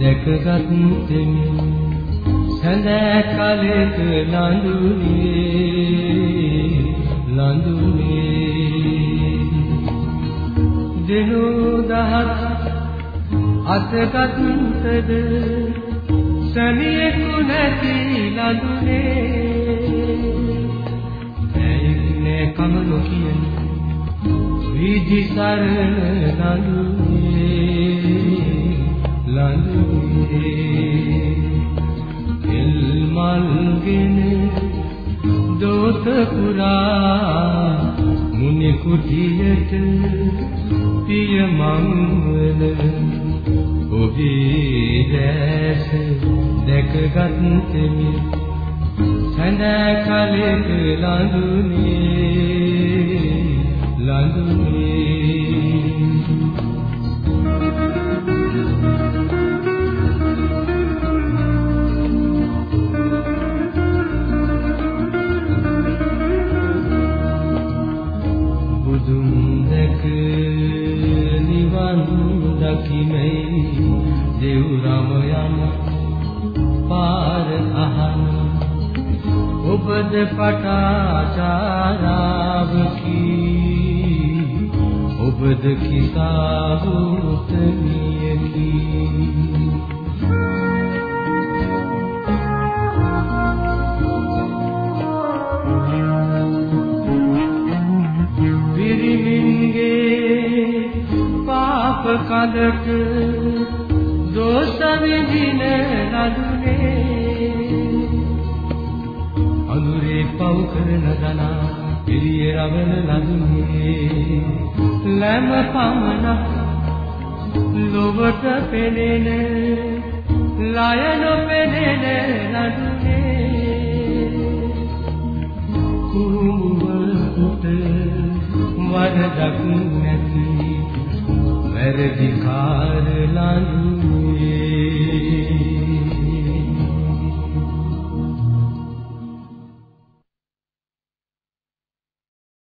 දැකගත් දෙමි සඳ කලෙක නඳුනේ. ලඳුනේ දිනු දහත් අතගත්ද සනියෙකු නැති ලඳුනේ ඇයිනේ කමලු කියන විදි සරණ ලඳුනේ ලඳුනේ පුරා මුනි කුටියට පිය මංගල ඔබේ දැස දැකගත්ෙමි සඳ කලෙක ලඳුනේ ඔබද පටාචාරාවකි. ඔබද කිසාවුතමියකි කඳට දෝෂ විඳින නදුනේ පව් කරන දනා එළිය රවන ලඳුනේ ලැම පමණක් ලොවට පෙනෙන ලයන පෙනෙන ලඳුනේ කුරුමුවට වරදක් නැති වැරදි කාර ලඳුනේ